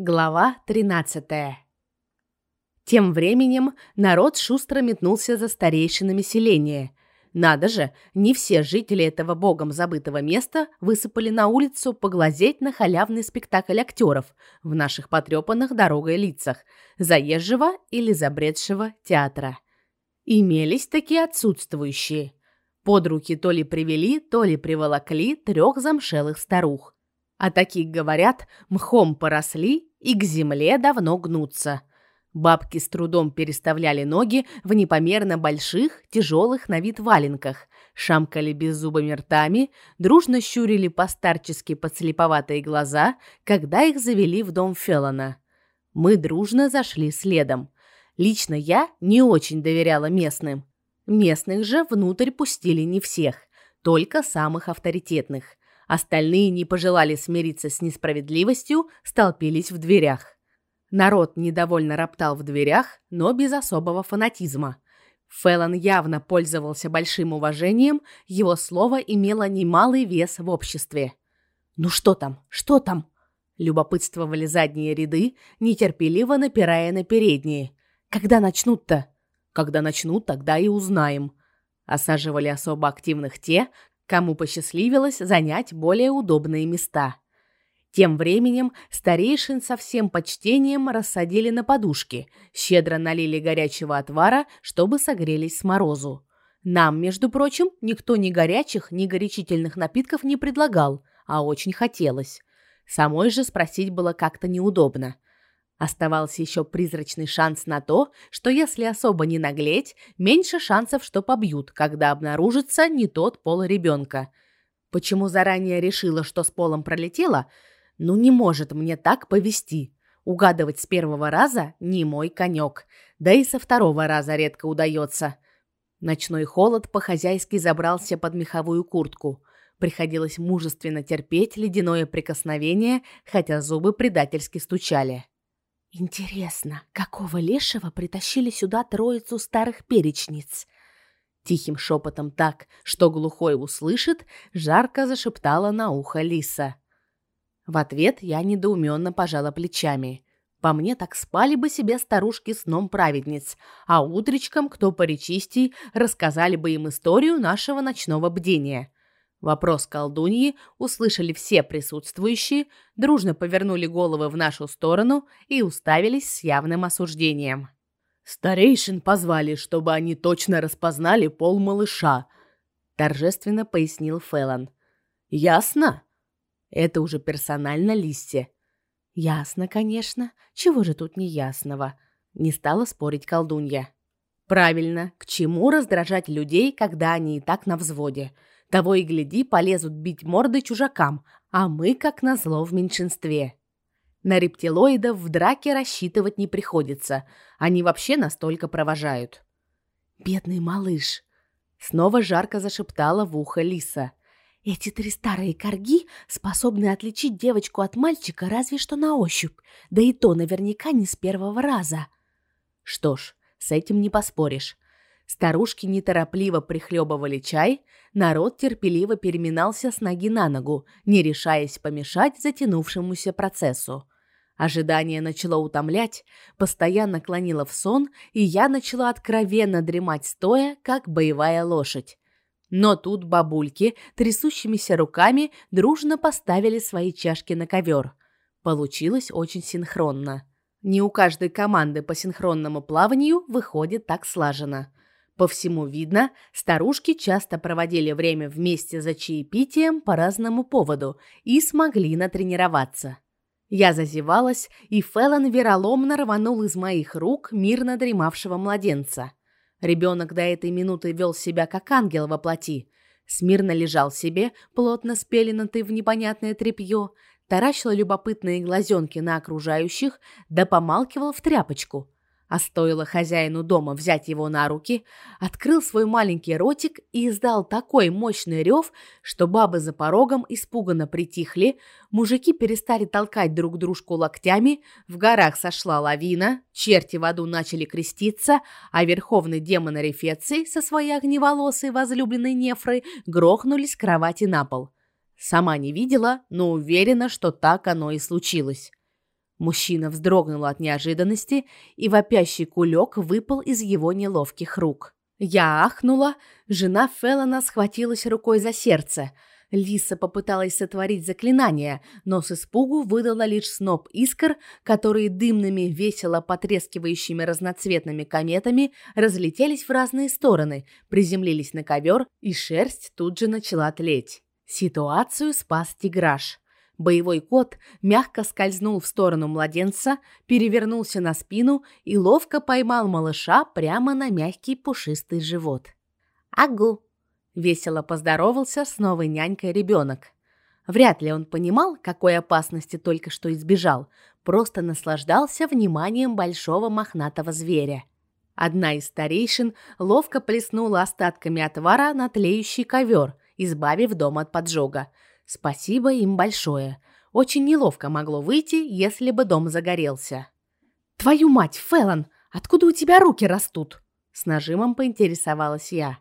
Глава 13. Тем временем народ шустро метнулся за старейшинами селения. Надо же, не все жители этого богом забытого места высыпали на улицу поглазеть на халявный спектакль актеров в наших потрепанных дорогой лицах, заезжего или забредшего театра. Имелись такие отсутствующие. Под руки то ли привели, то ли приволокли трех замшелых старух. А таких, говорят, мхом поросли и к земле давно гнутся. Бабки с трудом переставляли ноги в непомерно больших, тяжелых на вид валенках, шамкали беззубыми ртами, дружно щурили постарчески подслеповатые глаза, когда их завели в дом Феллона. Мы дружно зашли следом. Лично я не очень доверяла местным. Местных же внутрь пустили не всех, только самых авторитетных. Остальные не пожелали смириться с несправедливостью, столпились в дверях. Народ недовольно роптал в дверях, но без особого фанатизма. Фэллон явно пользовался большим уважением, его слово имело немалый вес в обществе. «Ну что там? Что там?» Любопытствовали задние ряды, нетерпеливо напирая на передние. «Когда начнут-то?» «Когда начнут, тогда и узнаем». Осаживали особо активных те, кому посчастливилось занять более удобные места. Тем временем старейшин со всем почтением рассадили на подушки, щедро налили горячего отвара, чтобы согрелись с морозу. Нам, между прочим, никто ни горячих, ни горячительных напитков не предлагал, а очень хотелось. Самой же спросить было как-то неудобно. Оставался еще призрачный шанс на то, что если особо не наглеть, меньше шансов, что побьют, когда обнаружится не тот пол ребенка. Почему заранее решила, что с полом пролетела? Ну не может мне так повести. Угадывать с первого раза не мой конек, да и со второго раза редко удается. Ночной холод по-хозяйски забрался под меховую куртку. Приходилось мужественно терпеть ледяное прикосновение, хотя зубы предательски стучали. Интересно, какого лешего притащили сюда троицу старых перечниц? Тихим шепотом так, что глухой услышит, жарко зашептала на ухо Лиса. В ответ я недоуменно пожала плечами. По мне так спали бы себе старушки сном праведниц, а утречком, кто поречистей, рассказали бы им историю нашего ночного бдения. Вопрос колдуньи услышали все присутствующие, дружно повернули головы в нашу сторону и уставились с явным осуждением. Старейшин позвали, чтобы они точно распознали пол малыша, торжественно пояснил Фэллон. Ясно? Это уже персонально Лиссе. Ясно, конечно. Чего же тут неясного? Не стала спорить колдунья. Правильно, к чему раздражать людей, когда они и так на взводе? Того и гляди, полезут бить морды чужакам, а мы, как назло, в меньшинстве. На рептилоидов в драке рассчитывать не приходится. Они вообще настолько провожают. «Бедный малыш!» Снова жарко зашептала в ухо Лиса. «Эти три старые корги способны отличить девочку от мальчика разве что на ощупь, да и то наверняка не с первого раза». Что ж, с этим не поспоришь. Старушки неторопливо прихлебывали чай, народ терпеливо переминался с ноги на ногу, не решаясь помешать затянувшемуся процессу. Ожидание начало утомлять, постоянно клонило в сон, и я начала откровенно дремать стоя, как боевая лошадь. Но тут бабульки трясущимися руками дружно поставили свои чашки на ковер. Получилось очень синхронно. Не у каждой команды по синхронному плаванию выходит так слаженно. По всему видно, старушки часто проводили время вместе за чаепитием по разному поводу и смогли натренироваться. Я зазевалась, и Феллон вероломно рванул из моих рук мирно дремавшего младенца. Ребенок до этой минуты вел себя как ангел во плоти. Смирно лежал себе, плотно спеленатый в непонятное тряпье, таращил любопытные глазенки на окружающих, да помалкивал в тряпочку – а стоило хозяину дома взять его на руки, открыл свой маленький ротик и издал такой мощный рев, что бабы за порогом испуганно притихли, мужики перестали толкать друг дружку локтями, в горах сошла лавина, черти в аду начали креститься, а верховный демон Рефеций со своей огневолосой возлюбленной Нефрой грохнулись с кровати на пол. Сама не видела, но уверена, что так оно и случилось. Мужчина вздрогнул от неожиданности, и вопящий кулек выпал из его неловких рук. Я ахнула, жена Феллона схватилась рукой за сердце. Лиса попыталась сотворить заклинание, но с испугу выдала лишь сноп искр, которые дымными, весело потрескивающими разноцветными кометами разлетелись в разные стороны, приземлились на ковер, и шерсть тут же начала тлеть. Ситуацию спас тиграш. Боевой кот мягко скользнул в сторону младенца, перевернулся на спину и ловко поймал малыша прямо на мягкий пушистый живот. «Агу!» — весело поздоровался с новой нянькой ребенок. Вряд ли он понимал, какой опасности только что избежал, просто наслаждался вниманием большого мохнатого зверя. Одна из старейшин ловко плеснула остатками отвара на тлеющий ковер, избавив дом от поджога — Спасибо им большое. Очень неловко могло выйти, если бы дом загорелся. Твою мать, Фэллон, откуда у тебя руки растут? С нажимом поинтересовалась я.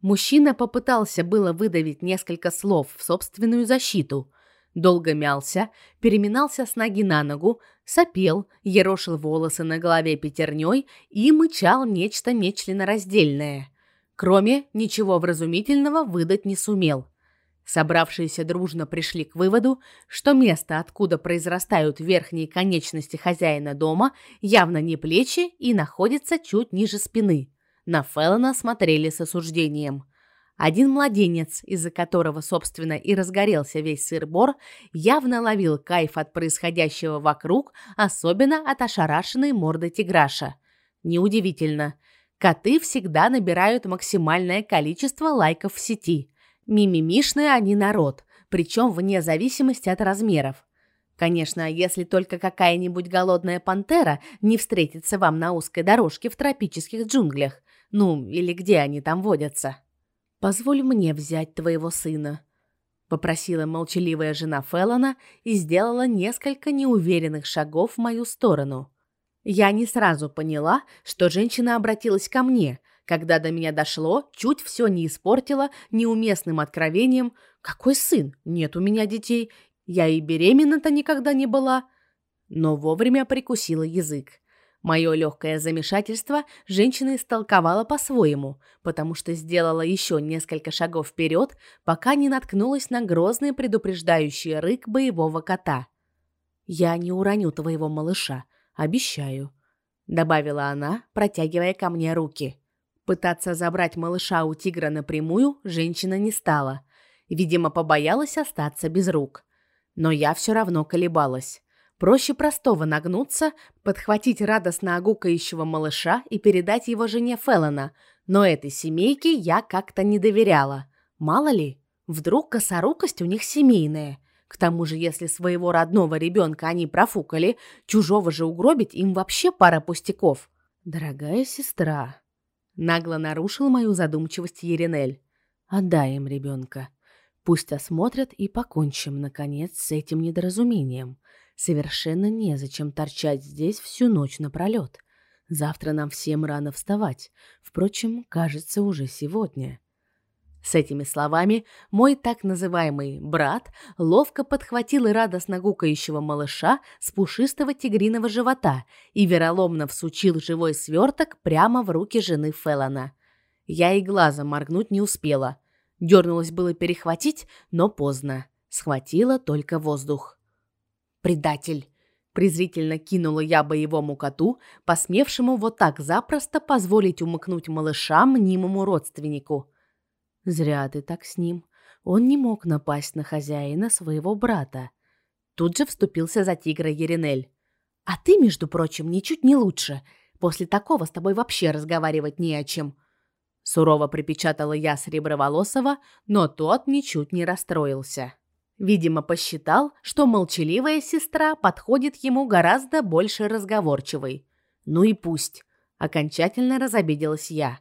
Мужчина попытался было выдавить несколько слов в собственную защиту. Долго мялся, переминался с ноги на ногу, сопел, ерошил волосы на голове пятерней и мычал нечто нечленораздельное. Кроме ничего вразумительного выдать не сумел. Собравшиеся дружно пришли к выводу, что место, откуда произрастают верхние конечности хозяина дома, явно не плечи и находится чуть ниже спины. На Феллона смотрели с осуждением. Один младенец, из-за которого, собственно, и разгорелся весь сыр-бор, явно ловил кайф от происходящего вокруг, особенно от ошарашенной морды тиграша. Неудивительно. Коты всегда набирают максимальное количество лайков в сети – Мимимишные они народ, причем вне зависимости от размеров. Конечно, если только какая-нибудь голодная пантера не встретится вам на узкой дорожке в тропических джунглях. Ну, или где они там водятся. «Позволь мне взять твоего сына», — попросила молчаливая жена Феллона и сделала несколько неуверенных шагов в мою сторону. Я не сразу поняла, что женщина обратилась ко мне — когда до меня дошло, чуть все не испортила неуместным откровением. Какой сын? Нет у меня детей. Я и беременна-то никогда не была. Но вовремя прикусила язык. Мое легкое замешательство женщина истолковала по-своему, потому что сделала еще несколько шагов вперед, пока не наткнулась на грозный предупреждающий рык боевого кота. «Я не уроню твоего малыша, обещаю», — добавила она, протягивая ко мне руки. Пытаться забрать малыша у тигра напрямую женщина не стала. Видимо, побоялась остаться без рук. Но я все равно колебалась. Проще простого нагнуться, подхватить радостно огукающего малыша и передать его жене Феллона. Но этой семейке я как-то не доверяла. Мало ли, вдруг косорукость у них семейная. К тому же, если своего родного ребенка они профукали, чужого же угробить им вообще пара пустяков. «Дорогая сестра», Нагло нарушил мою задумчивость Еринель. Отдай им ребенка. Пусть осмотрят и покончим, наконец, с этим недоразумением. Совершенно незачем торчать здесь всю ночь напролет. Завтра нам всем рано вставать. Впрочем, кажется, уже сегодня. С этими словами мой так называемый брат ловко подхватил и радостно гукающего малыша с пушистого тигриного живота и вероломно всучил живой сверток прямо в руки жены Феллона. Я и глазом моргнуть не успела. Дернулась было перехватить, но поздно. Схватила только воздух. «Предатель!» презрительно кинула я боевому коту, посмевшему вот так запросто позволить умыкнуть малыша мнимому родственнику. Зря ты так с ним. Он не мог напасть на хозяина своего брата. Тут же вступился за тигра Еринель. А ты, между прочим, ничуть не лучше. После такого с тобой вообще разговаривать не о чем. Сурово припечатала я Среброволосова, но тот ничуть не расстроился. Видимо, посчитал, что молчаливая сестра подходит ему гораздо больше разговорчивой. Ну и пусть. Окончательно разобиделась я.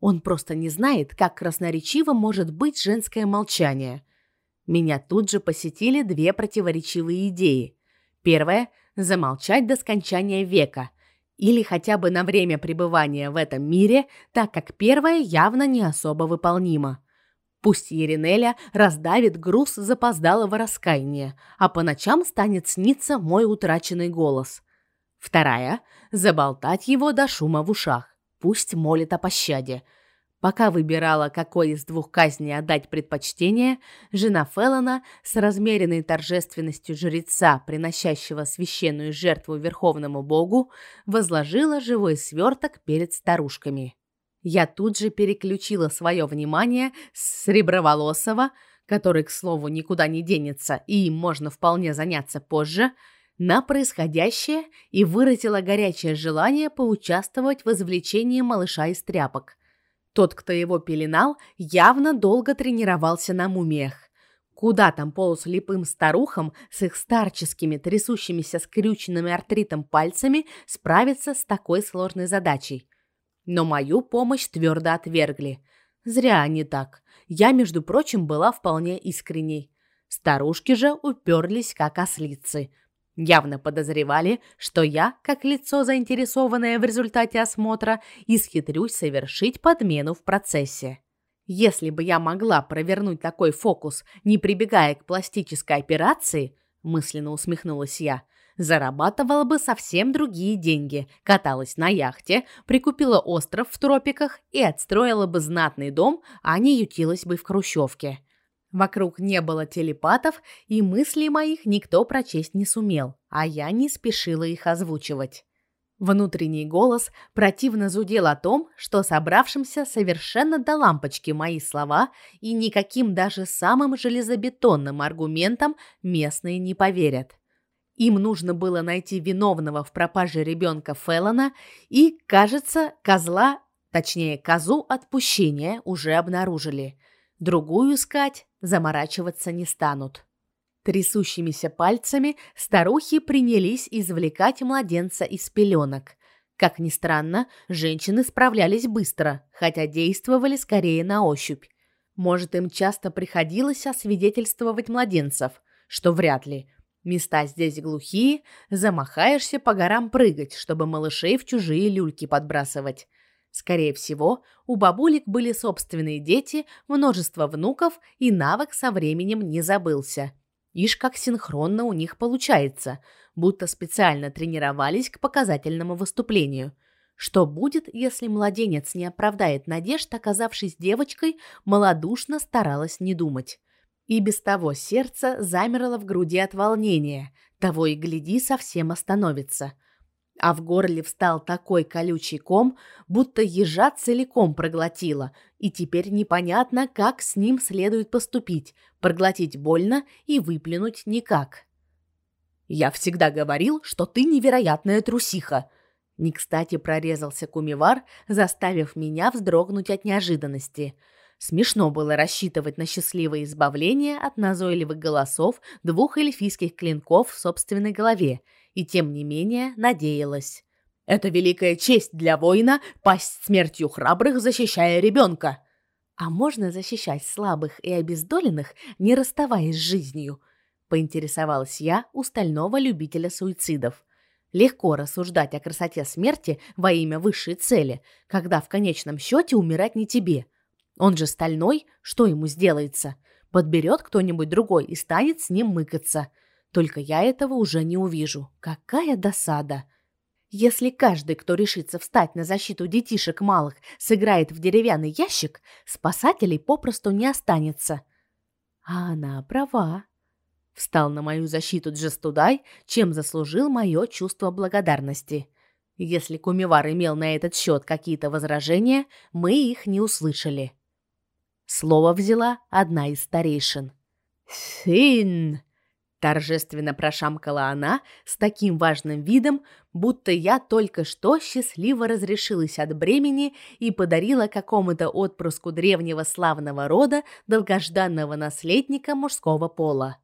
Он просто не знает, как красноречиво может быть женское молчание. Меня тут же посетили две противоречивые идеи. Первая – замолчать до скончания века. Или хотя бы на время пребывания в этом мире, так как первая явно не особо выполнима. Пусть Еринеля раздавит груз запоздалого раскаяния, а по ночам станет сниться мой утраченный голос. Вторая – заболтать его до шума в ушах. Пусть молит о пощаде – Пока выбирала, какой из двух казней отдать предпочтение, жена Феллона с размеренной торжественностью жреца, приносящего священную жертву верховному богу, возложила живой сверток перед старушками. Я тут же переключила свое внимание с среброволосого, который, к слову, никуда не денется и им можно вполне заняться позже, на происходящее и выразила горячее желание поучаствовать в извлечении малыша из тряпок. Тот, кто его пеленал, явно долго тренировался на мумиях. Куда там полуслепым старухам с их старческими, трясущимися скрюченными артритом пальцами справиться с такой сложной задачей? Но мою помощь твердо отвергли. Зря они так. Я, между прочим, была вполне искренней. Старушки же уперлись как ослицы. Явно подозревали, что я, как лицо заинтересованное в результате осмотра, исхитрюсь совершить подмену в процессе. Если бы я могла провернуть такой фокус, не прибегая к пластической операции, мысленно усмехнулась я, зарабатывала бы совсем другие деньги, каталась на яхте, прикупила остров в тропиках и отстроила бы знатный дом, а не ютилась бы в хрущевке. Вокруг не было телепатов, и мысли моих никто прочесть не сумел, а я не спешила их озвучивать. Внутренний голос противно зудел о том, что собравшимся совершенно до лампочки мои слова, и никаким даже самым железобетонным аргументам местные не поверят. Им нужно было найти виновного в пропаже ребенка Феллона, и, кажется, козла, точнее, козу отпущения уже обнаружили. Другую искать заморачиваться не станут. Трясущимися пальцами старухи принялись извлекать младенца из пеленок. Как ни странно, женщины справлялись быстро, хотя действовали скорее на ощупь. Может, им часто приходилось освидетельствовать младенцев, что вряд ли. Места здесь глухие, замахаешься по горам прыгать, чтобы малышей в чужие люльки подбрасывать. Скорее всего, у бабулек были собственные дети, множество внуков, и навык со временем не забылся. Ишь, как синхронно у них получается, будто специально тренировались к показательному выступлению. Что будет, если младенец не оправдает надежд, оказавшись девочкой, малодушно старалась не думать. И без того сердце замерло в груди от волнения, того и гляди совсем остановится – а в горле встал такой колючий ком, будто ежа целиком проглотила, и теперь непонятно, как с ним следует поступить: проглотить больно и выплюнуть никак. Я всегда говорил, что ты невероятная трусиха. Не кстати прорезался кумивар, заставив меня вздрогнуть от неожиданности. Смешно было рассчитывать на счастливое избавление от назойливых голосов двух эльфийских клинков в собственной голове и тем не менее надеялась. Это великая честь для воина пасть смертью храбрых, защищая ребенка. А можно защищать слабых и обездоленных, не расставаясь с жизнью? Поинтересовалась я у стального любителя суицидов. Легко рассуждать о красоте смерти во имя высшей цели, когда в конечном счете умирать не тебе. Он же стальной, что ему сделается? Подберет кто-нибудь другой и станет с ним мыкаться. Только я этого уже не увижу. Какая досада! Если каждый, кто решится встать на защиту детишек малых, сыграет в деревянный ящик, спасателей попросту не останется. А она права. Встал на мою защиту Джестудай, чем заслужил мое чувство благодарности. Если Кумивар имел на этот счет какие-то возражения, мы их не услышали. Слово взяла одна из старейшин. «Сын!» Торжественно прошамкала она с таким важным видом, будто я только что счастливо разрешилась от бремени и подарила какому-то отпрыску древнего славного рода долгожданного наследника мужского пола.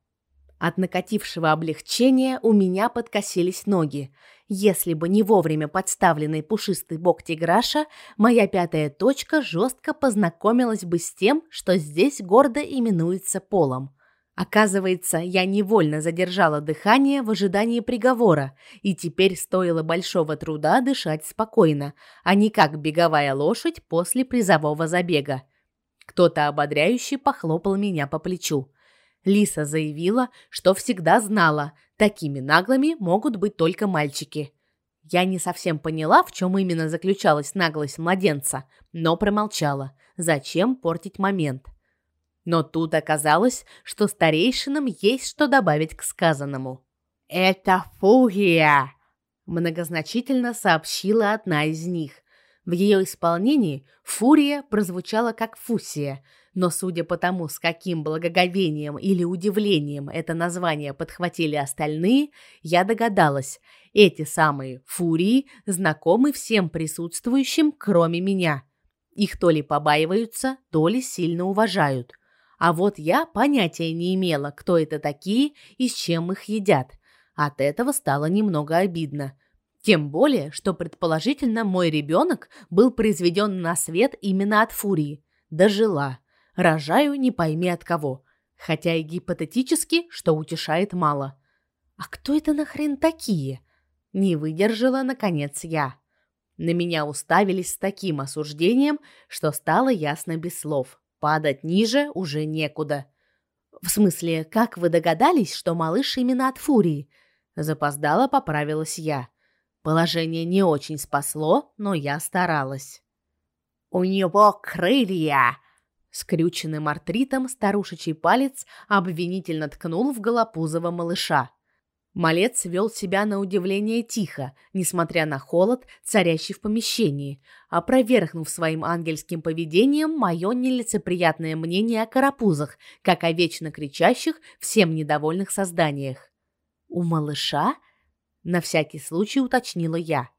От накатившего облегчения у меня подкосились ноги. Если бы не вовремя подставленный пушистый бок тиграша, моя пятая точка жестко познакомилась бы с тем, что здесь гордо именуется полом. Оказывается, я невольно задержала дыхание в ожидании приговора, и теперь стоило большого труда дышать спокойно, а не как беговая лошадь после призового забега. Кто-то ободряюще похлопал меня по плечу. Лиса заявила, что всегда знала, такими наглыми могут быть только мальчики. Я не совсем поняла, в чем именно заключалась наглость младенца, но промолчала. Зачем портить момент? Но тут оказалось, что старейшинам есть что добавить к сказанному. «Это фугия!» – многозначительно сообщила одна из них. В ее исполнении «фурия» прозвучала как «фусия», но судя по тому, с каким благоговением или удивлением это название подхватили остальные, я догадалась, эти самые «фурии» знакомы всем присутствующим, кроме меня. Их то ли побаиваются, то ли сильно уважают. А вот я понятия не имела, кто это такие и с чем их едят. От этого стало немного обидно. Тем более, что предположительно мой ребенок был произведен на свет именно от фурии. Дожила. Рожаю не пойми от кого. Хотя и гипотетически, что утешает мало. А кто это нахрен такие? Не выдержала, наконец, я. На меня уставились с таким осуждением, что стало ясно без слов. Падать ниже уже некуда. В смысле, как вы догадались, что малыш именно от фурии? Запоздала, поправилась я. Положение не очень спасло, но я старалась. «У него крылья!» Скрюченным артритом старушечий палец обвинительно ткнул в Голопузова малыша. Малец вел себя на удивление тихо, несмотря на холод, царящий в помещении, опровергнув своим ангельским поведением мое нелицеприятное мнение о карапузах, как о вечно кричащих, всем недовольных созданиях. «У малыша?» на всякий случай уточнила я.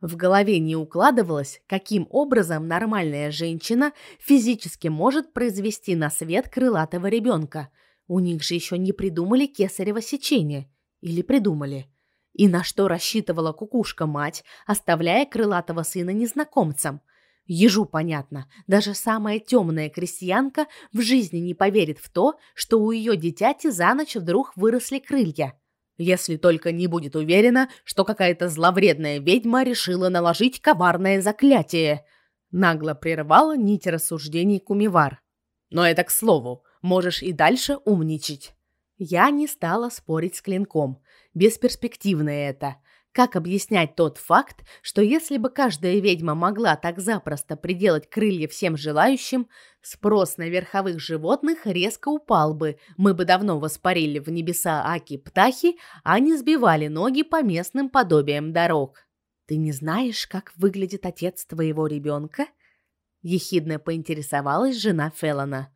В голове не укладывалось, каким образом нормальная женщина физически может произвести на свет крылатого ребенка. У них же еще не придумали кесарево сечение. Или придумали? И на что рассчитывала кукушка-мать, оставляя крылатого сына незнакомцам? Ежу понятно, даже самая темная крестьянка в жизни не поверит в то, что у ее дитяти за ночь вдруг выросли крылья. Если только не будет уверена, что какая-то зловредная ведьма решила наложить коварное заклятие. Нагло прервала нить рассуждений Кумивар. Но это к слову, можешь и дальше умничать. Я не стала спорить с клинком. Бесперспективно это. Как объяснять тот факт, что если бы каждая ведьма могла так запросто приделать крылья всем желающим, спрос на верховых животных резко упал бы, мы бы давно воспарили в небеса аки-птахи, а не сбивали ноги по местным подобиям дорог. «Ты не знаешь, как выглядит отец твоего ребенка?» Ехидно поинтересовалась жена Феллона.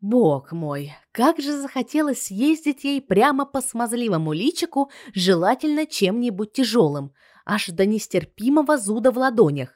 Бог мой, как же захотелось съездить ей прямо по смазливому личику, желательно чем-нибудь тяжелым, аж до нестерпимого зуда в ладонях.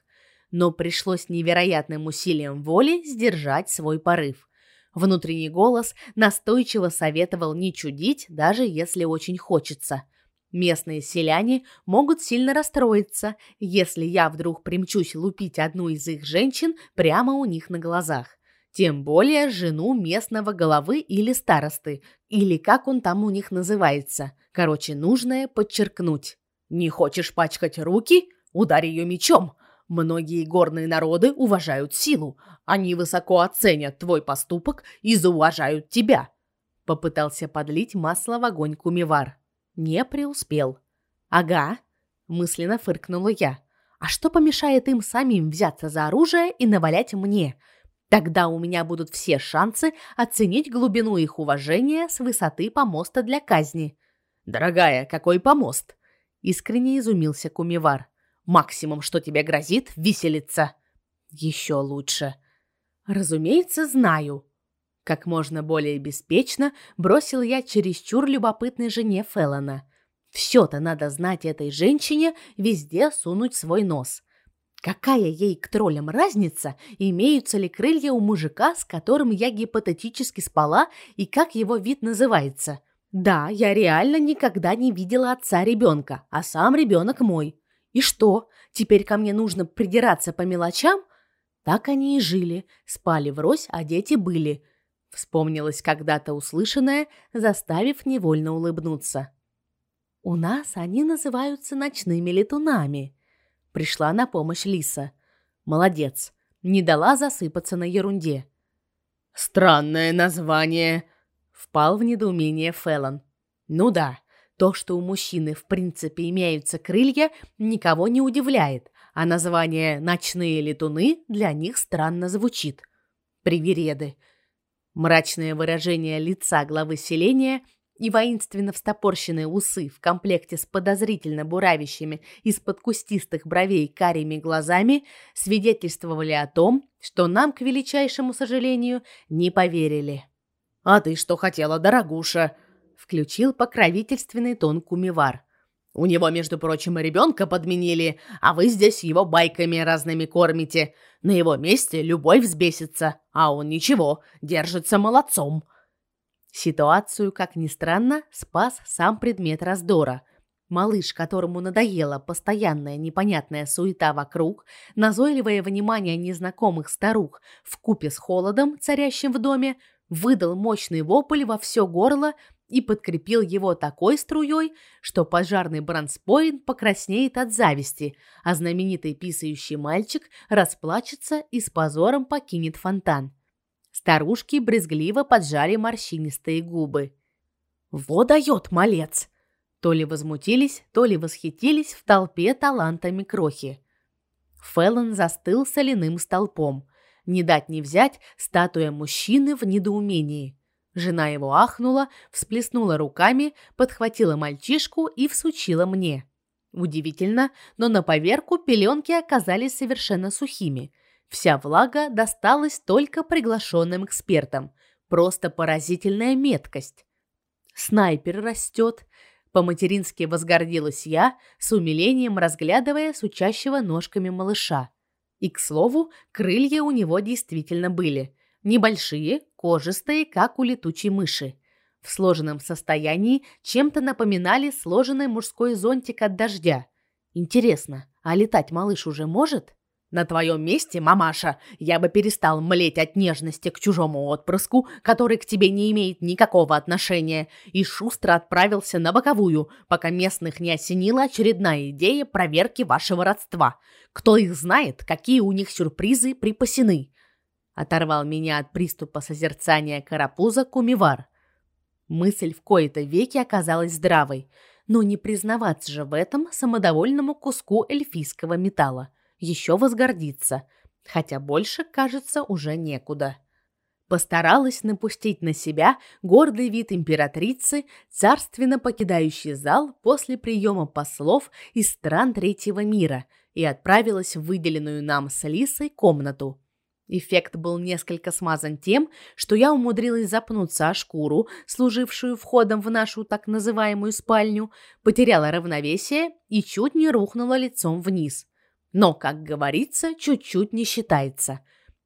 Но пришлось невероятным усилием воли сдержать свой порыв. Внутренний голос настойчиво советовал не чудить, даже если очень хочется. Местные селяне могут сильно расстроиться, если я вдруг примчусь лупить одну из их женщин прямо у них на глазах. Тем более жену местного головы или старосты, или как он там у них называется. Короче, нужное подчеркнуть. Не хочешь пачкать руки? Ударь ее мечом. Многие горные народы уважают силу. Они высоко оценят твой поступок и зауважают тебя. Попытался подлить масло в огонь Кумивар. Не преуспел. Ага, мысленно фыркнула я. А что помешает им самим взяться за оружие и навалять мне? Тогда у меня будут все шансы оценить глубину их уважения с высоты помоста для казни. Дорогая, какой помост? Искренне изумился Кумивар. Максимум, что тебе грозит, виселица. Еще лучше. Разумеется, знаю. Как можно более беспечно бросил я чересчур любопытной жене Феллона. Все-то надо знать этой женщине, везде сунуть свой нос. Какая ей к троллям разница, имеются ли крылья у мужика, с которым я гипотетически спала, и как его вид называется? Да, я реально никогда не видела отца ребенка, а сам ребенок мой. И что, теперь ко мне нужно придираться по мелочам? Так они и жили, спали врозь, а дети были. Вспомнилось когда-то услышанное, заставив невольно улыбнуться. У нас они называются ночными летунами. Пришла на помощь Лиса. Молодец. Не дала засыпаться на ерунде. Странное название, впал в недоумение Феллон. Ну да, то, что у мужчины в принципе имеются крылья, никого не удивляет, а название «ночные летуны» для них странно звучит. Привереды. Мрачное выражение лица главы селения и воинственно встопорщенные усы в комплекте с подозрительно буравящими из-под кустистых бровей карими глазами свидетельствовали о том, что нам, к величайшему сожалению, не поверили. «А ты что хотела, дорогуша?» — включил покровительственный тон Кумивар. «У него, между прочим, ребенка подменили, а вы здесь его байками разными кормите. На его месте любой взбесится, а он ничего, держится молодцом». Ситуацию, как ни странно, спас сам предмет раздора. Малыш, которому надоела постоянная непонятная суета вокруг, назойливое внимание незнакомых старух в купе с холодом, царящим в доме, выдал мощный вопль во все горло и подкрепил его такой струей, что пожарный бронспоин покраснеет от зависти, а знаменитый писающий мальчик расплачется и с позором покинет фонтан. Старушки брезгливо поджали морщинистые губы. «Во дает малец!» То ли возмутились, то ли восхитились в толпе талантами крохи. Феллон застыл соляным столпом. Не дать не взять статуя мужчины в недоумении. Жена его ахнула, всплеснула руками, подхватила мальчишку и всучила мне. Удивительно, но на поверку пеленки оказались совершенно сухими. Вся влага досталась только приглашенным экспертам. Просто поразительная меткость. Снайпер растет. По-матерински возгордилась я, с умилением разглядывая сучащего ножками малыша. И, к слову, крылья у него действительно были. Небольшие, кожистые, как у летучей мыши. В сложенном состоянии чем-то напоминали сложенный мужской зонтик от дождя. Интересно, а летать малыш уже может? На твоем месте, мамаша, я бы перестал млеть от нежности к чужому отпрыску, который к тебе не имеет никакого отношения, и шустро отправился на боковую, пока местных не осенила очередная идея проверки вашего родства. Кто их знает, какие у них сюрпризы припасены. Оторвал меня от приступа созерцания карапуза кумивар. Мысль в кои-то веки оказалась здравой, но не признаваться же в этом самодовольному куску эльфийского металла еще возгордиться, хотя больше, кажется, уже некуда. Постаралась напустить на себя гордый вид императрицы, царственно покидающий зал после приема послов из стран третьего мира, и отправилась в выделенную нам с Лисой комнату. Эффект был несколько смазан тем, что я умудрилась запнуться о шкуру, служившую входом в нашу так называемую спальню, потеряла равновесие и чуть не рухнула лицом вниз. Но, как говорится, чуть-чуть не считается.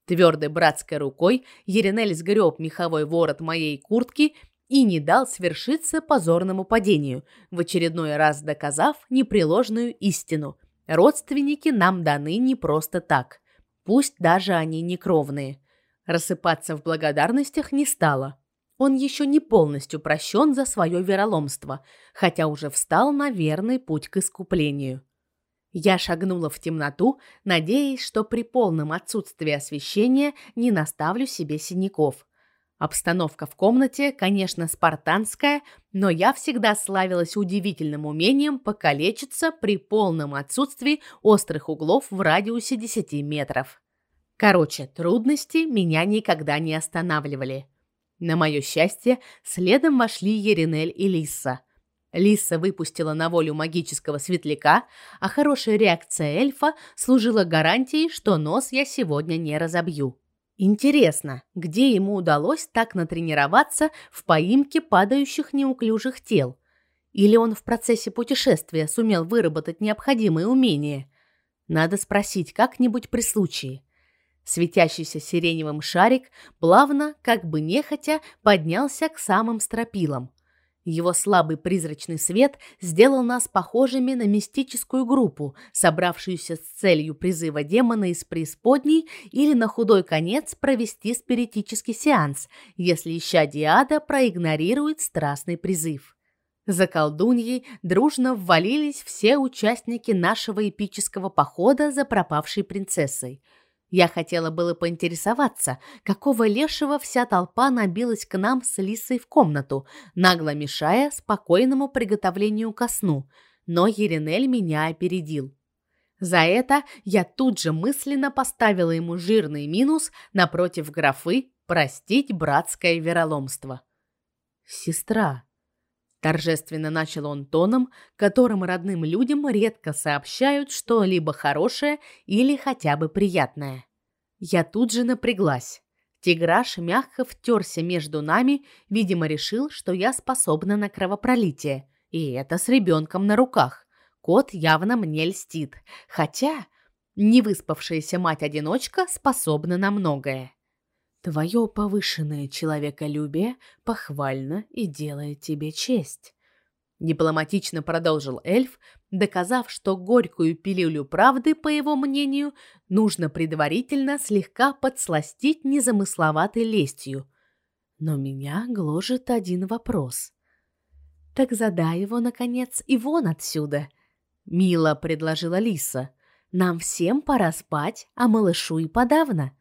Твердой братской рукой Еринель сгреб меховой ворот моей куртки и не дал свершиться позорному падению, в очередной раз доказав непреложную истину. Родственники нам даны не просто так, пусть даже они не кровные. Рассыпаться в благодарностях не стало. Он еще не полностью прощен за свое вероломство, хотя уже встал на верный путь к искуплению. Я шагнула в темноту, надеясь, что при полном отсутствии освещения не наставлю себе синяков. Обстановка в комнате, конечно, спартанская, но я всегда славилась удивительным умением покалечиться при полном отсутствии острых углов в радиусе 10 метров. Короче, трудности меня никогда не останавливали. На мое счастье, следом вошли Еринель и Лиса. Лиса выпустила на волю магического светляка, а хорошая реакция эльфа служила гарантией, что нос я сегодня не разобью. Интересно, где ему удалось так натренироваться в поимке падающих неуклюжих тел? Или он в процессе путешествия сумел выработать необходимые умения? Надо спросить как-нибудь при случае. Светящийся сиреневым шарик плавно, как бы нехотя, поднялся к самым стропилам. Его слабый призрачный свет сделал нас похожими на мистическую группу, собравшуюся с целью призыва демона из преисподней или на худой конец провести спиритический сеанс, если ища Диада проигнорирует страстный призыв. За колдуньей дружно ввалились все участники нашего эпического похода за пропавшей принцессой. Я хотела было поинтересоваться, какого лешего вся толпа набилась к нам с Лисой в комнату, нагло мешая спокойному приготовлению ко сну, но Еринель меня опередил. За это я тут же мысленно поставила ему жирный минус напротив графы «Простить братское вероломство». «Сестра», — торжественно начал он тоном, которым родным людям редко сообщают что-либо хорошее или хотя бы приятное. Я тут же напряглась. Тиграш мягко втерся между нами, видимо, решил, что я способна на кровопролитие, и это с ребенком на руках. Кот явно мне льстит, хотя невыспавшаяся мать-одиночка способна на многое. Твое повышенное человеколюбие похвально и делает тебе честь. Дипломатично продолжил эльф, доказав, что горькую пилюлю правды, по его мнению, нужно предварительно слегка подсластить незамысловатой лестью. Но меня гложет один вопрос. Так задай его наконец и вон отсюда, мило предложила Лиса. Нам всем пора спать, а малышу и подавно.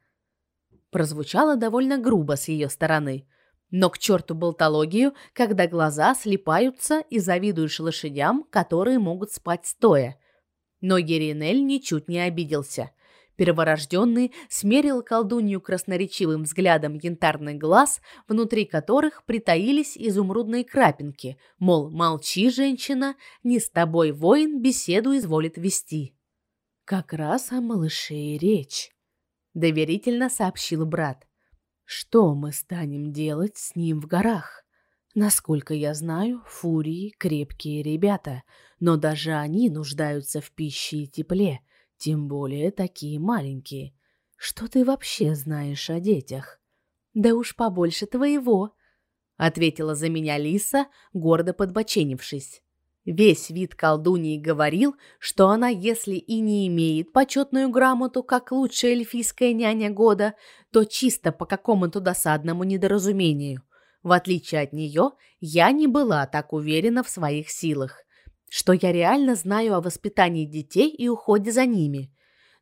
Прозвучало довольно грубо с ее стороны. Но к черту болтологию, когда глаза слипаются и завидуешь лошадям, которые могут спать стоя. Но Еринель ничуть не обиделся. Перворожденный смерил колдунью красноречивым взглядом янтарный глаз, внутри которых притаились изумрудные крапинки, мол, молчи, женщина, не с тобой воин беседу изволит вести. Как раз о малыше и речь, доверительно сообщил брат. Что мы станем делать с ним в горах? Насколько я знаю, фурии крепкие ребята, но даже они нуждаются в пище и тепле, тем более такие маленькие. Что ты вообще знаешь о детях? Да уж побольше твоего, ответила за меня Лиса, гордо подбоченившись. Весь вид колдуньи говорил, что она, если и не имеет почетную грамоту, как лучшая эльфийская няня года, то чисто по какому-то досадному недоразумению. В отличие от нее, я не была так уверена в своих силах, что я реально знаю о воспитании детей и уходе за ними.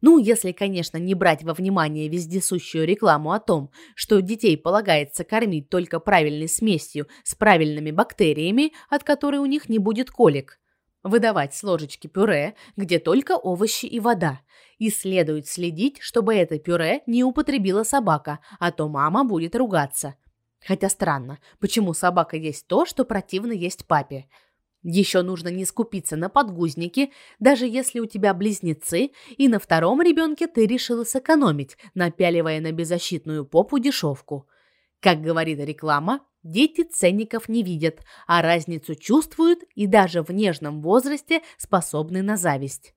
Ну, если, конечно, не брать во внимание вездесущую рекламу о том, что детей полагается кормить только правильной смесью с правильными бактериями, от которой у них не будет колик. Выдавать с ложечки пюре, где только овощи и вода. И следует следить, чтобы это пюре не употребила собака, а то мама будет ругаться. Хотя странно, почему собака есть то, что противно есть папе. Еще нужно не скупиться на подгузники, даже если у тебя близнецы, и на втором ребенке ты решила сэкономить, напяливая на беззащитную попу дешевку. Как говорит реклама, дети ценников не видят, а разницу чувствуют и даже в нежном возрасте способны на зависть.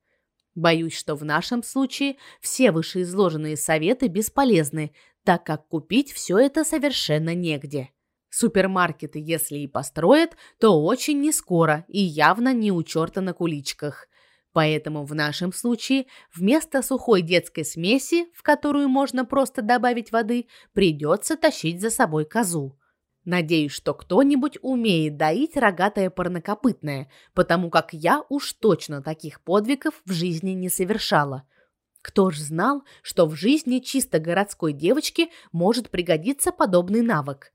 Боюсь, что в нашем случае все вышеизложенные советы бесполезны, так как купить все это совершенно негде. Супермаркеты, если и построят, то очень не скоро и явно не у черта на куличках. Поэтому в нашем случае вместо сухой детской смеси, в которую можно просто добавить воды, придется тащить за собой козу. Надеюсь, что кто-нибудь умеет доить рогатое парнокопытное, потому как я уж точно таких подвигов в жизни не совершала. Кто ж знал, что в жизни чисто городской девочки может пригодиться подобный навык?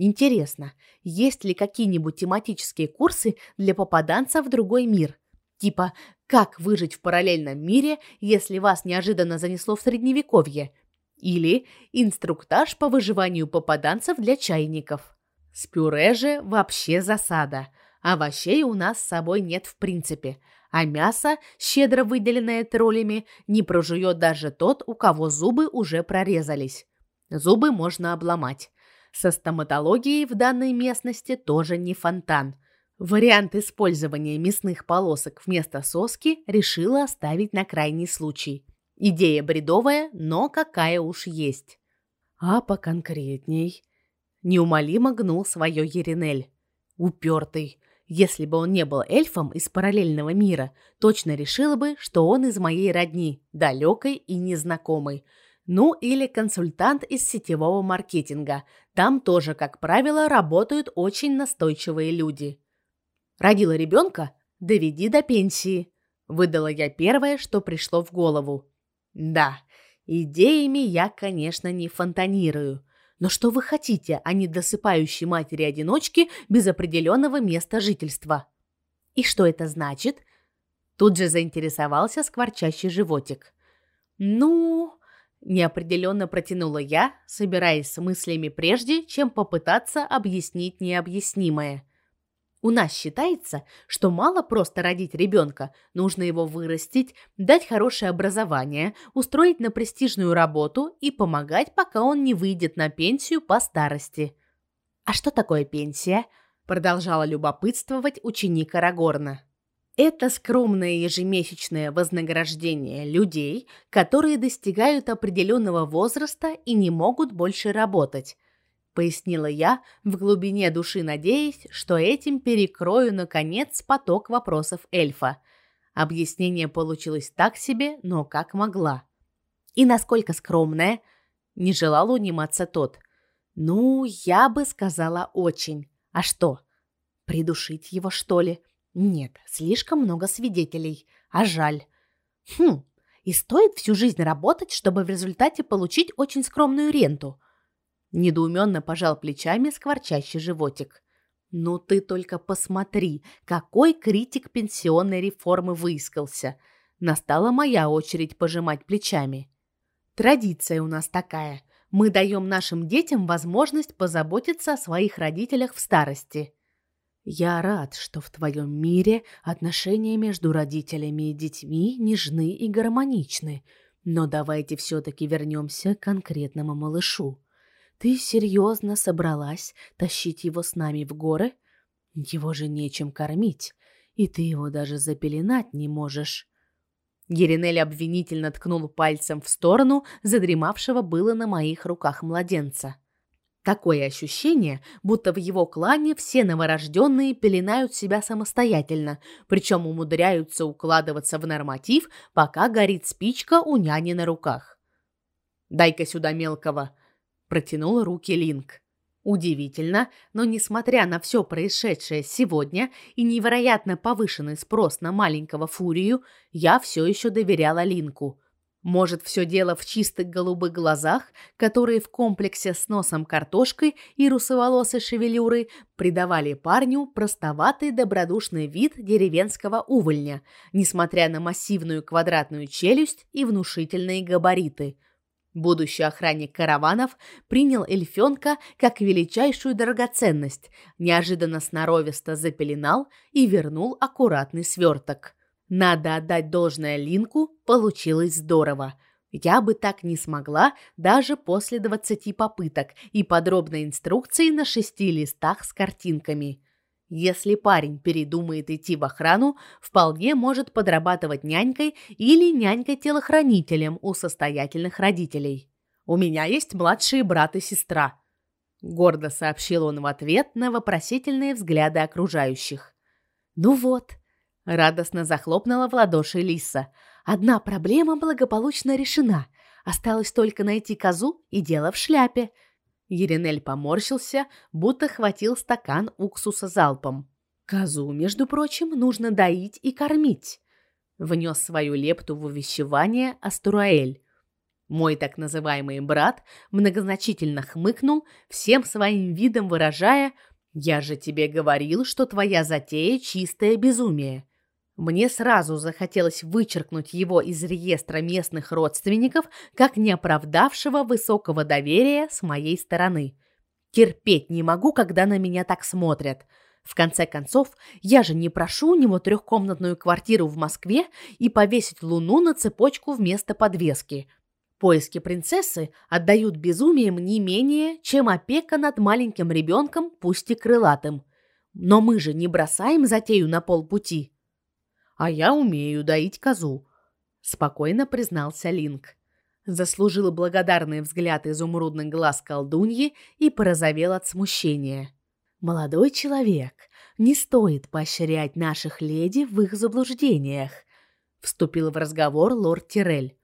Интересно, есть ли какие-нибудь тематические курсы для попаданца в другой мир? Типа «Как выжить в параллельном мире, если вас неожиданно занесло в средневековье?» Или «Инструктаж по выживанию попаданцев для чайников». С пюре же вообще засада. Овощей у нас с собой нет в принципе, а мясо, щедро выделенное троллями, не прожует даже тот, у кого зубы уже прорезались. Зубы можно обломать. Со стоматологией в данной местности тоже не фонтан. Вариант использования мясных полосок вместо соски решила оставить на крайний случай. Идея бредовая, но какая уж есть. А поконкретней. Неумолимо гнул свое Еринель. Упертый. Если бы он не был эльфом из параллельного мира, точно решила бы, что он из моей родни, далекой и незнакомой. Ну или консультант из сетевого маркетинга. Там тоже, как правило, работают очень настойчивые люди. Родила ребенка? Доведи до пенсии. Выдала я первое, что пришло в голову. Да, Идеями я, конечно, не фонтанирую. Но что вы хотите, а не досыпающей матери-одиночки без определенного места жительства? И что это значит? Тут же заинтересовался скворчащий животик. Ну, неопределенно протянула я, собираясь с мыслями прежде, чем попытаться объяснить необъяснимое. У нас считается, что мало просто родить ребенка, нужно его вырастить, дать хорошее образование, устроить на престижную работу и помогать, пока он не выйдет на пенсию по старости. А что такое пенсия? продолжала любопытствовать ученик Арагорна. Это скромное ежемесячное вознаграждение людей, которые достигают определенного возраста и не могут больше работать пояснила я, в глубине души надеясь, что этим перекрою наконец поток вопросов эльфа. Объяснение получилось так себе, но как могла. И насколько скромное, не желал униматься тот. Ну, я бы сказала очень. А что? Придушить его, что ли? Нет, слишком много свидетелей. А жаль. Хм, и стоит всю жизнь работать, чтобы в результате получить очень скромную ренту. Недоуменно пожал плечами скворчащий животик. «Ну ты только посмотри, какой критик пенсионной реформы выискался!» Настала моя очередь пожимать плечами. «Традиция у нас такая. Мы даем нашим детям возможность позаботиться о своих родителях в старости». «Я рад, что в твоем мире отношения между родителями и детьми нежны и гармоничны, но давайте все-таки вернемся к конкретному малышу. Ты серьезно собралась тащить его с нами в горы? Его же нечем кормить, и ты его даже запеленать не можешь. Еринель обвинительно ткнул пальцем в сторону задремавшего было на моих руках младенца. Такое ощущение, будто в его клане все новорожденные пеленают себя самостоятельно, причем умудряются укладываться в норматив, пока горит спичка у няни на руках. «Дай-ка сюда мелкого», протянул руки Линк. Удивительно, но несмотря на все происшедшее сегодня и невероятно повышенный спрос на маленького Фурию, я все еще доверяла Линку. Может, все дело в чистых голубых глазах, которые в комплексе с носом картошкой и русоволосой шевелюрой придавали парню простоватый добродушный вид деревенского увольня, несмотря на массивную квадратную челюсть и внушительные габариты – Будущий охранник караванов принял эльфёнка как величайшую драгоценность, неожиданно сноровисто запеленал и вернул аккуратный сверток. Надо отдать должное Линку, получилось здорово. Я бы так не смогла даже после двадцати попыток и подробной инструкции на шести листах с картинками. Если парень передумает идти в охрану, вполне может подрабатывать нянькой или нянькой-телохранителем у состоятельных родителей. У меня есть младшие брат и сестра, гордо сообщил он в ответ на вопросительные взгляды окружающих. Ну вот, радостно захлопнула в ладоши Лиса. Одна проблема благополучно решена. Осталось только найти козу, и дело в шляпе. Еринель поморщился, будто хватил стакан уксуса залпом. Козу, между прочим, нужно доить и кормить. Внес свою лепту в увещевание Астураэль. Мой так называемый брат многозначительно хмыкнул, всем своим видом выражая: "Я же тебе говорил, что твоя затея чистое безумие". Мне сразу захотелось вычеркнуть его из реестра местных родственников как неоправдавшего высокого доверия с моей стороны. Терпеть не могу, когда на меня так смотрят. В конце концов, я же не прошу у него трехкомнатную квартиру в Москве и повесить луну на цепочку вместо подвески. Поиски принцессы отдают безумием не менее, чем опека над маленьким ребенком, пусть и крылатым. Но мы же не бросаем затею на полпути а я умею доить козу, спокойно признался Линк. Заслужил благодарный взгляд изумрудных глаз колдуньи и порозовел от смущения. Молодой человек, не стоит поощрять наших леди в их заблуждениях, вступил в разговор лорд Тирель.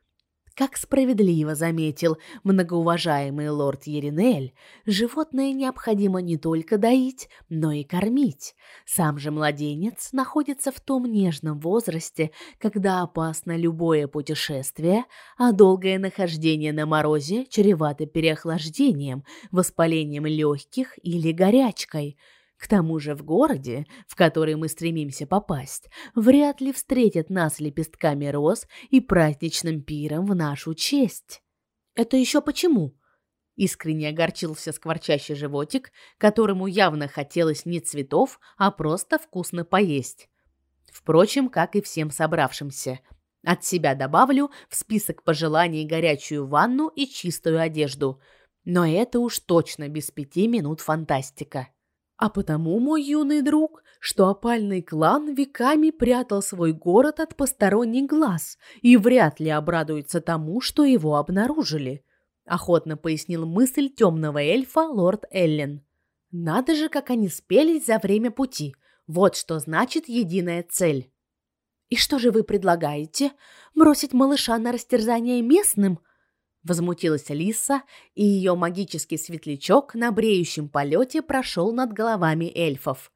Как справедливо заметил многоуважаемый лорд Еринель, животное необходимо не только доить, но и кормить. Сам же младенец находится в том нежном возрасте, когда опасно любое путешествие, а долгое нахождение на морозе чревато переохлаждением, воспалением легких или горячкой – к тому же в городе, в который мы стремимся попасть, вряд ли встретят нас лепестками роз и праздничным пиром в нашу честь. Это еще почему? Искренне огорчился скворчащий животик, которому явно хотелось не цветов, а просто вкусно поесть. Впрочем, как и всем собравшимся. От себя добавлю в список пожеланий горячую ванну и чистую одежду. Но это уж точно без пяти минут фантастика. А потому, мой юный друг, что опальный клан веками прятал свой город от посторонних глаз и вряд ли обрадуется тому, что его обнаружили, охотно пояснил мысль темного эльфа лорд Эллен. Надо же, как они спелись за время пути. Вот что значит единая цель. И что же вы предлагаете? Бросить малыша на растерзание местным? Возмутилась Лиса, и ее магический светлячок на бреющем полете прошел над головами эльфов.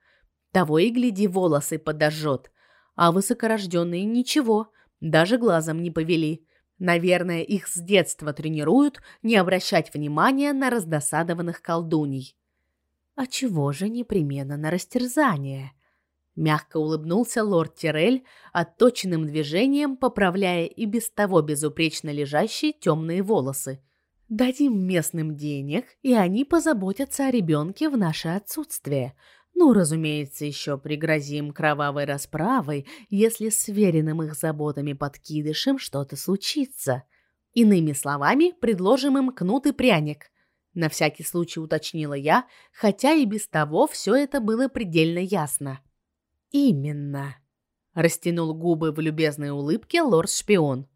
Того и гляди, волосы подожжет. А высокорожденные ничего, даже глазом не повели. Наверное, их с детства тренируют не обращать внимания на раздосадованных колдуней. А чего же непременно на растерзание? Мягко улыбнулся лорд Тирель, отточенным движением поправляя и без того безупречно лежащие темные волосы. Дадим местным денег, и они позаботятся о ребенке в наше отсутствие. Ну, разумеется, еще пригрозим кровавой расправой, если с веренным их заботами подкидышем что-то случится. Иными словами, предложим им кнут и пряник. На всякий случай уточнила я, хотя и без того все это было предельно ясно. Именно, растянул губы в любезной улыбке лорд-шпион.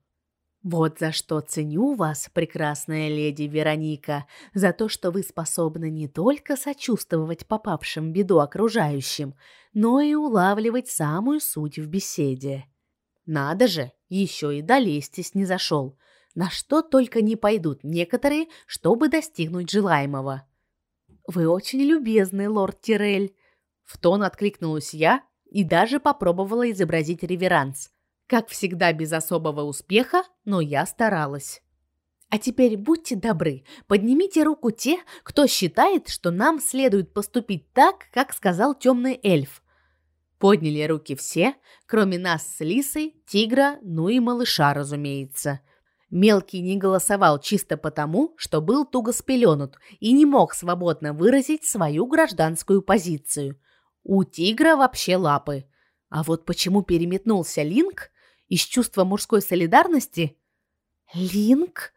Вот за что ценю вас, прекрасная леди Вероника, за то, что вы способны не только сочувствовать попавшим в беду окружающим, но и улавливать самую суть в беседе. Надо же, еще и до лести снизошел. На что только не пойдут некоторые, чтобы достигнуть желаемого. Вы очень любезный, лорд Тирель, в тон откликнулась я, и даже попробовала изобразить реверанс. Как всегда без особого успеха, но я старалась. А теперь будьте добры, поднимите руку те, кто считает, что нам следует поступить так, как сказал темный эльф. Подняли руки все, кроме нас с Лисой, Тигра, ну и малыша, разумеется. Мелкий не голосовал чисто потому, что был туго спеленут и не мог свободно выразить свою гражданскую позицию – у тигра вообще лапы. А вот почему переметнулся Линк из чувства мужской солидарности? Линк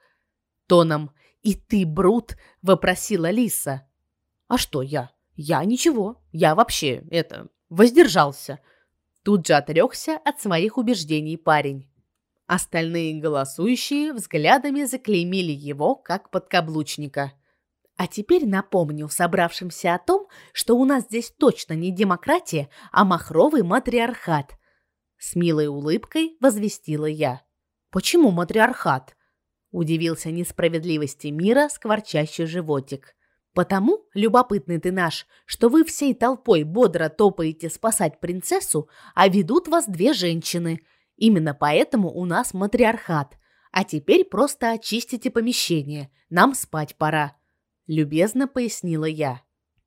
тоном и ты брут вопросила Лиса. А что я? Я ничего. Я вообще это воздержался. Тут же отрёкся от своих убеждений парень. Остальные голосующие взглядами заклеймили его как подкаблучника. А теперь напомню собравшимся о том, что у нас здесь точно не демократия, а махровый матриархат. С милой улыбкой возвестила я. Почему матриархат? Удивился несправедливости мира скворчащий животик. Потому, любопытный ты наш, что вы всей толпой бодро топаете спасать принцессу, а ведут вас две женщины. Именно поэтому у нас матриархат. А теперь просто очистите помещение. Нам спать пора любезно пояснила я.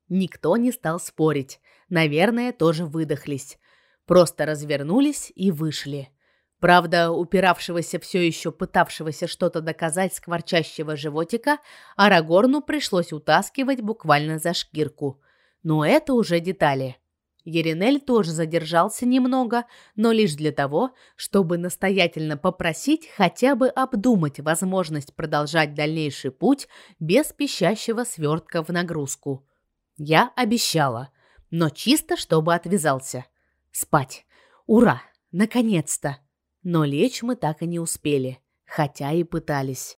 Никто не стал спорить. Наверное, тоже выдохлись. Просто развернулись и вышли. Правда, упиравшегося все еще пытавшегося что-то доказать скворчащего животика, Арагорну пришлось утаскивать буквально за шкирку. Но это уже детали. Еринель тоже задержался немного, но лишь для того, чтобы настоятельно попросить хотя бы обдумать возможность продолжать дальнейший путь без пищащего свертка в нагрузку. Я обещала, но чисто чтобы отвязался. Спать. Ура! Наконец-то! Но лечь мы так и не успели, хотя и пытались.